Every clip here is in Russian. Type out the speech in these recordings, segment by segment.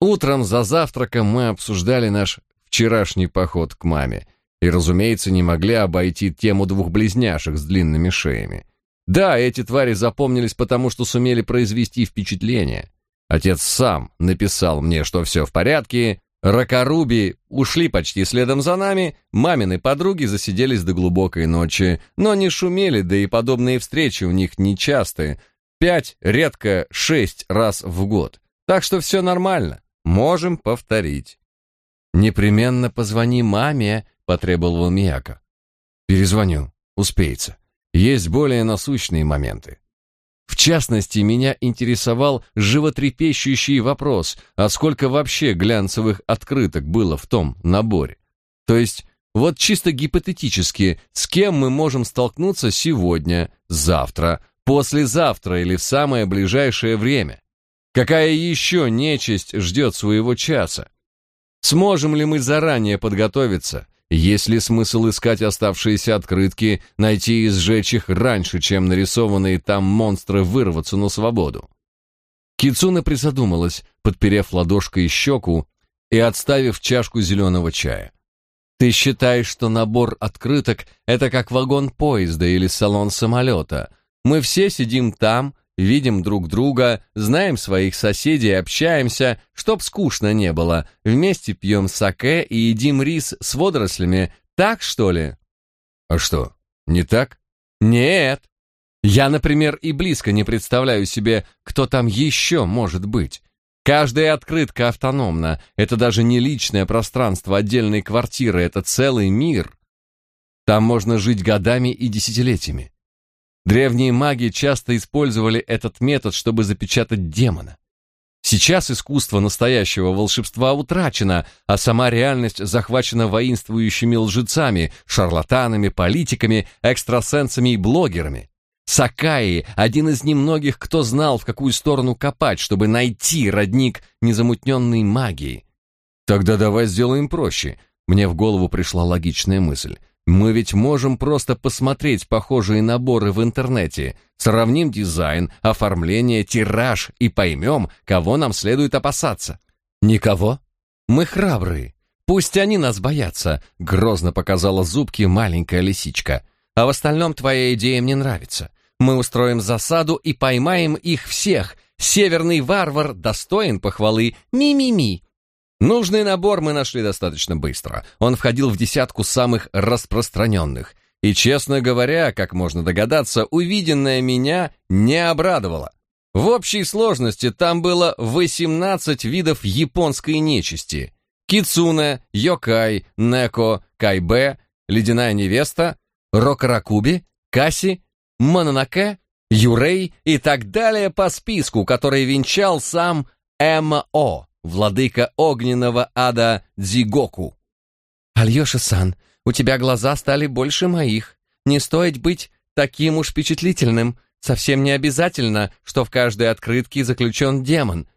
Утром за завтраком мы обсуждали наш вчерашний поход к маме и, разумеется, не могли обойти тему двух близняшек с длинными шеями. Да, эти твари запомнились потому, что сумели произвести впечатление. Отец сам написал мне, что все в порядке, Ракоруби ушли почти следом за нами, мамины подруги засиделись до глубокой ночи, но не шумели, да и подобные встречи у них нечастые, пять, редко шесть раз в год. Так что все нормально, можем повторить. «Непременно позвони маме», — потребовал Мияко. «Перезвоню, успеется. Есть более насущные моменты». В частности, меня интересовал животрепещущий вопрос, а сколько вообще глянцевых открыток было в том наборе. То есть, вот чисто гипотетически, с кем мы можем столкнуться сегодня, завтра, послезавтра или в самое ближайшее время? Какая еще нечисть ждет своего часа? Сможем ли мы заранее подготовиться? Есть ли смысл искать оставшиеся открытки, найти и сжечь их раньше, чем нарисованные там монстры вырваться на свободу? Кицуна призадумалась, подперев ладошкой щеку и отставив чашку зеленого чая. «Ты считаешь, что набор открыток — это как вагон поезда или салон самолета? Мы все сидим там, видим друг друга, знаем своих соседей, общаемся, чтоб скучно не было, вместе пьем саке и едим рис с водорослями, так что ли? А что, не так? Нет. Я, например, и близко не представляю себе, кто там еще может быть. Каждая открытка автономна, это даже не личное пространство отдельной квартиры, это целый мир. Там можно жить годами и десятилетиями. Древние маги часто использовали этот метод, чтобы запечатать демона. Сейчас искусство настоящего волшебства утрачено, а сама реальность захвачена воинствующими лжецами, шарлатанами, политиками, экстрасенсами и блогерами. Сакаи – один из немногих, кто знал, в какую сторону копать, чтобы найти родник незамутненной магии. Тогда давай сделаем проще. Мне в голову пришла логичная мысль. Мы ведь можем просто посмотреть похожие наборы в интернете, сравним дизайн, оформление, тираж и поймем, кого нам следует опасаться. Никого? Мы храбрые. Пусть они нас боятся, грозно показала зубки маленькая лисичка. А в остальном твоя идея мне нравится. Мы устроим засаду и поймаем их всех. Северный варвар достоин похвалы. Ми-ми-ми. Нужный набор мы нашли достаточно быстро. Он входил в десятку самых распространенных. И, честно говоря, как можно догадаться, увиденное меня не обрадовало. В общей сложности там было 18 видов японской нечисти. Кицуне, Йокай, Неко, Кайбе, Ледяная невеста, Рокаракуби, Каси, Мононоке, Юрей и так далее по списку, который венчал сам МО владыка огненного ада Дзигоку. «Альёша-сан, у тебя глаза стали больше моих. Не стоит быть таким уж впечатлительным. Совсем не обязательно, что в каждой открытке заключен демон.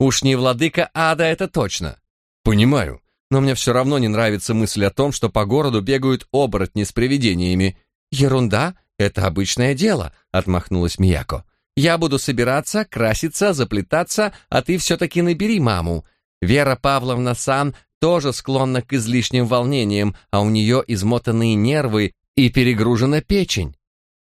Уж не владыка ада это точно». «Понимаю, но мне все равно не нравится мысль о том, что по городу бегают оборотни с привидениями». «Ерунда, это обычное дело», — отмахнулась Мияко. Я буду собираться, краситься, заплетаться, а ты все-таки набери маму. Вера Павловна Сан тоже склонна к излишним волнениям, а у нее измотанные нервы и перегружена печень.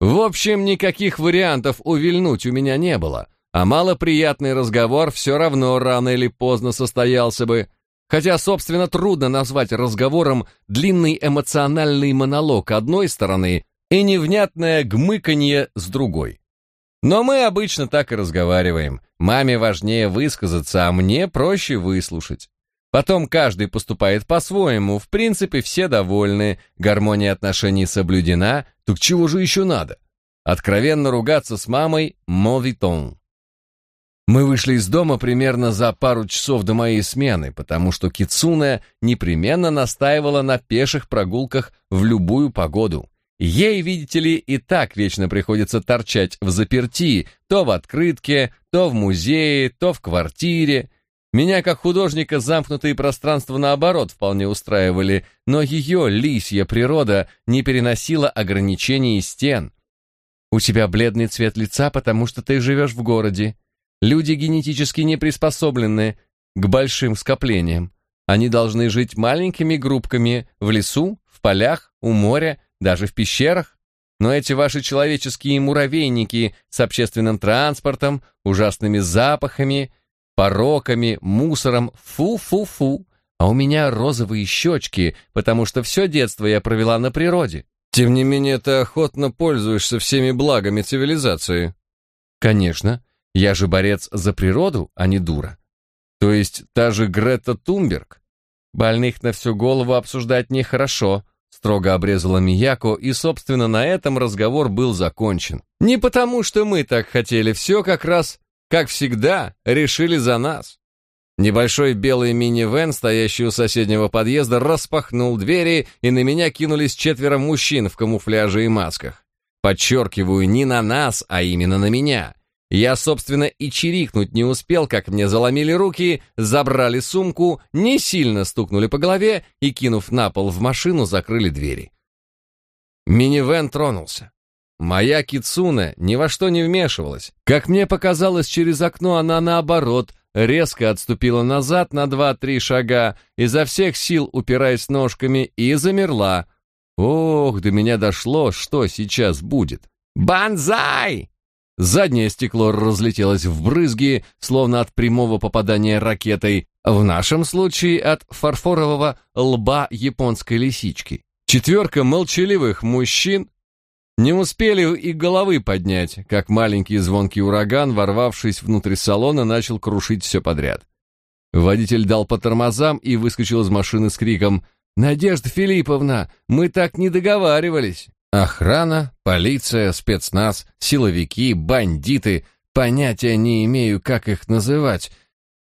В общем, никаких вариантов увильнуть у меня не было, а малоприятный разговор все равно рано или поздно состоялся бы. Хотя, собственно, трудно назвать разговором длинный эмоциональный монолог одной стороны и невнятное гмыканье с другой. Но мы обычно так и разговариваем. Маме важнее высказаться, а мне проще выслушать. Потом каждый поступает по-своему, в принципе все довольны, гармония отношений соблюдена, так чего же еще надо? Откровенно ругаться с мамой – мовитон. Мы вышли из дома примерно за пару часов до моей смены, потому что Кицуне непременно настаивала на пеших прогулках в любую погоду. Ей, видите ли, и так вечно приходится торчать в заперти, то в открытке, то в музее, то в квартире. Меня, как художника, замкнутые пространства наоборот вполне устраивали, но ее лисья природа не переносила ограничений стен. У тебя бледный цвет лица, потому что ты живешь в городе. Люди генетически не приспособлены. к большим скоплениям. Они должны жить маленькими группками в лесу, в полях, у моря, даже в пещерах. Но эти ваши человеческие муравейники с общественным транспортом, ужасными запахами, пороками, мусором, фу-фу-фу. А у меня розовые щечки, потому что все детство я провела на природе. Тем не менее, ты охотно пользуешься всеми благами цивилизации. Конечно, я же борец за природу, а не дура. То есть та же Грета Тумберг. Больных на всю голову обсуждать нехорошо, строго обрезала Мияко, и, собственно, на этом разговор был закончен. Не потому, что мы так хотели, все как раз, как всегда, решили за нас. Небольшой белый мини-вэн, стоящий у соседнего подъезда, распахнул двери, и на меня кинулись четверо мужчин в камуфляже и масках. Подчеркиваю, не на нас, а именно на меня. Я, собственно, и чирикнуть не успел, как мне заломили руки, забрали сумку, не сильно стукнули по голове и, кинув на пол в машину, закрыли двери. Минивэн тронулся. Моя Кицуна ни во что не вмешивалась. Как мне показалось, через окно она, наоборот, резко отступила назад на два-три шага, изо всех сил упираясь ножками, и замерла. Ох, до меня дошло, что сейчас будет. «Бонзай!» Заднее стекло разлетелось в брызги, словно от прямого попадания ракетой, в нашем случае от фарфорового лба японской лисички. Четверка молчаливых мужчин не успели и головы поднять, как маленький звонкий ураган, ворвавшись внутрь салона, начал крушить все подряд. Водитель дал по тормозам и выскочил из машины с криком «Надежда Филипповна, мы так не договаривались!» Охрана, полиция, спецназ, силовики, бандиты, понятия не имею, как их называть,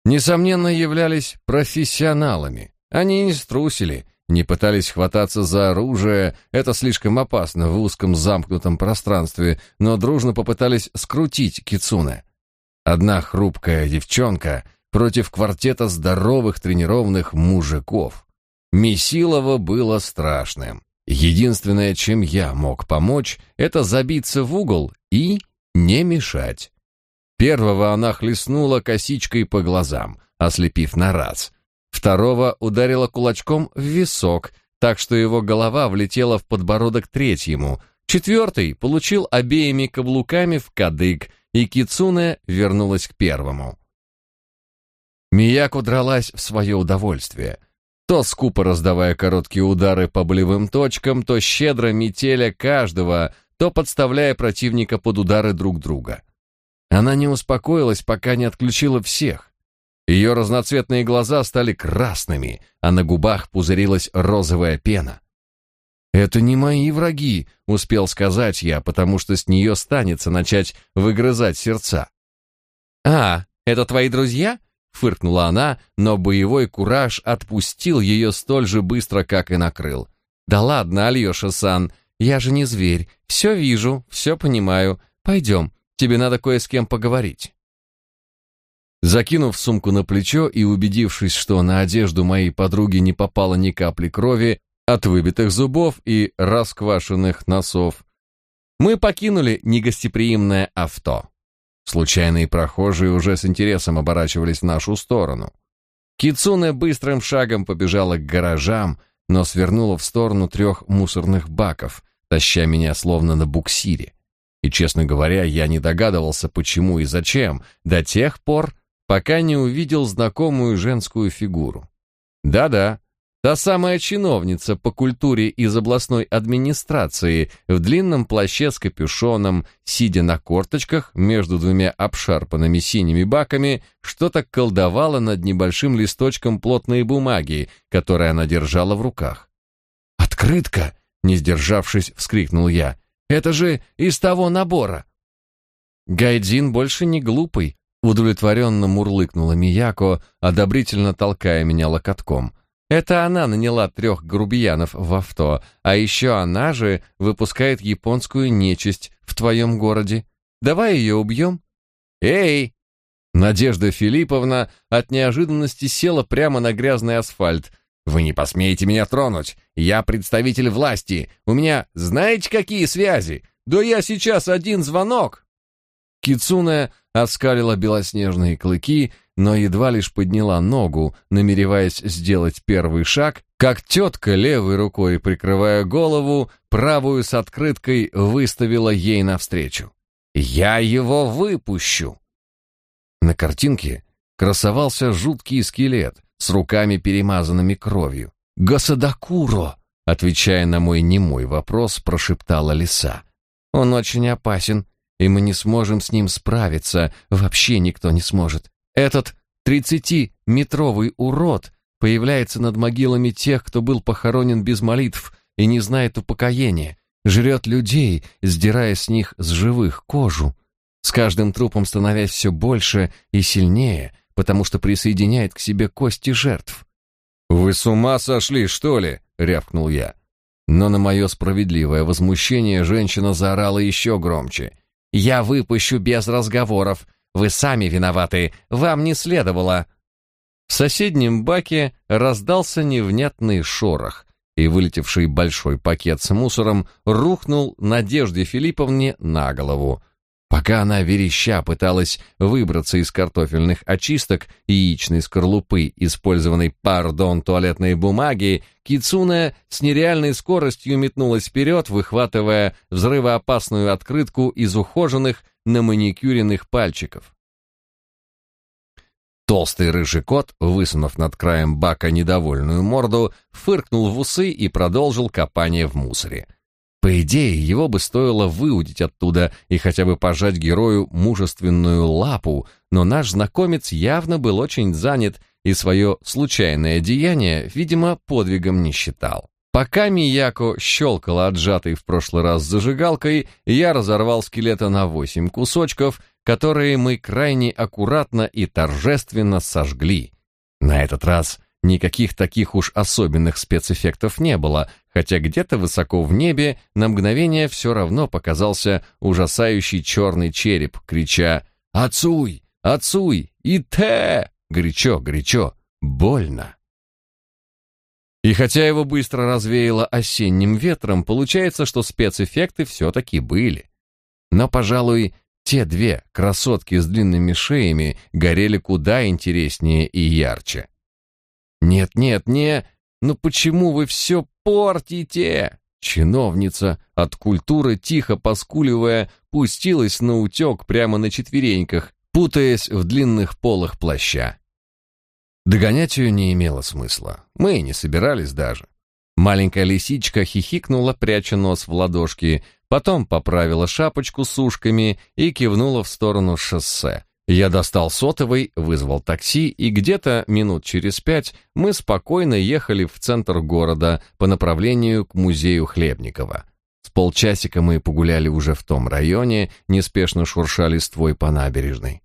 несомненно являлись профессионалами. Они не струсили, не пытались хвататься за оружие, это слишком опасно в узком замкнутом пространстве, но дружно попытались скрутить Кицуне. Одна хрупкая девчонка против квартета здоровых тренированных мужиков. Месилово было страшным. Единственное, чем я мог помочь, это забиться в угол и не мешать. Первого она хлестнула косичкой по глазам, ослепив на раз. Второго ударила кулачком в висок, так что его голова влетела в подбородок третьему. Четвертый получил обеими каблуками в кадык, и Кицуне вернулась к первому. Мияко дралась в свое удовольствие. То скупо раздавая короткие удары по болевым точкам, то щедро метеля каждого, то подставляя противника под удары друг друга. Она не успокоилась, пока не отключила всех. Ее разноцветные глаза стали красными, а на губах пузырилась розовая пена. «Это не мои враги», — успел сказать я, потому что с нее станется начать выгрызать сердца. «А, это твои друзья?» — фыркнула она, но боевой кураж отпустил ее столь же быстро, как и накрыл. «Да ладно, Альеша-сан, я же не зверь, все вижу, все понимаю. Пойдем, тебе надо кое с кем поговорить». Закинув сумку на плечо и убедившись, что на одежду моей подруги не попало ни капли крови от выбитых зубов и расквашенных носов, мы покинули негостеприимное авто. Случайные прохожие уже с интересом оборачивались в нашу сторону. Кицуне быстрым шагом побежала к гаражам, но свернула в сторону трех мусорных баков, таща меня словно на буксире. И, честно говоря, я не догадывался, почему и зачем, до тех пор, пока не увидел знакомую женскую фигуру. Да-да, та самая чиновница по культуре из областной администрации в длинном плаще с капюшоном, сидя на корточках между двумя обшарпанными синими баками, что-то колдовала над небольшим листочком плотной бумаги, который она держала в руках. «Открытка!» — не сдержавшись, вскрикнул я. «Это же из того набора!» Гайдзин больше не глупый, Удовлетворенно мурлыкнула Мияко, одобрительно толкая меня локотком. Это она наняла трех грубиянов в авто, а еще она же выпускает японскую нечисть в твоем городе. Давай ее убьем? Эй! Надежда Филипповна от неожиданности села прямо на грязный асфальт. Вы не посмеете меня тронуть. Я представитель власти. У меня знаете какие связи? Да я сейчас один звонок. Кицуне оскалила белоснежные клыки, но едва лишь подняла ногу, намереваясь сделать первый шаг, как тетка, левой рукой прикрывая голову, правую с открыткой выставила ей навстречу. «Я его выпущу!» На картинке красовался жуткий скелет с руками, перемазанными кровью. «Гасадакуро!» Отвечая на мой немой вопрос, прошептала лиса. «Он очень опасен, и мы не сможем с ним справиться, вообще никто не сможет. Этот тридцатиметровый урод появляется над могилами тех, кто был похоронен без молитв и не знает упокоения, жрет людей, сдирая с них с живых кожу, с каждым трупом становясь все больше и сильнее, потому что присоединяет к себе кости жертв. «Вы с ума сошли, что ли?» — рявкнул я. Но на мое справедливое возмущение женщина заорала еще громче. «Я выпущу без разговоров. Вы сами виноваты. Вам не следовало». В соседнем баке раздался невнятный шорох, и вылетевший большой пакет с мусором рухнул Надежде Филипповне на голову. Пока она вереща пыталась выбраться из картофельных очисток и яичной скорлупы, использованной, пардон, туалетной бумаги, Кицуна с нереальной скоростью метнулась вперед, выхватывая взрывоопасную открытку из ухоженных на маникюренных пальчиков. Толстый рыжий кот, высунув над краем бака недовольную морду, фыркнул в усы и продолжил копание в мусоре. По идее, его бы стоило выудить оттуда и хотя бы пожать герою мужественную лапу, но наш знакомец явно был очень занят и свое случайное деяние, видимо, подвигом не считал. Пока Мияко щелкала отжатой в прошлый раз зажигалкой, я разорвал скелета на восемь кусочков, которые мы крайне аккуратно и торжественно сожгли. На этот раз Никаких таких уж особенных спецэффектов не было, хотя где-то высоко в небе на мгновение все равно показался ужасающий черный череп, крича «Отцуй! Отцуй! И те!» Горячо, горячо, больно. И хотя его быстро развеяло осенним ветром, получается, что спецэффекты все-таки были. Но, пожалуй, те две красотки с длинными шеями горели куда интереснее и ярче. «Нет, нет, не... Ну почему вы все портите?» Чиновница, от культуры тихо поскуливая, пустилась на утек прямо на четвереньках, путаясь в длинных полах плаща. Догонять ее не имело смысла. Мы и не собирались даже. Маленькая лисичка хихикнула, пряча нос в ладошки, потом поправила шапочку с ушками и кивнула в сторону шоссе. Я достал сотовый, вызвал такси, и где-то минут через пять мы спокойно ехали в центр города по направлению к музею Хлебникова. С полчасика мы погуляли уже в том районе, неспешно шурша листвой по набережной.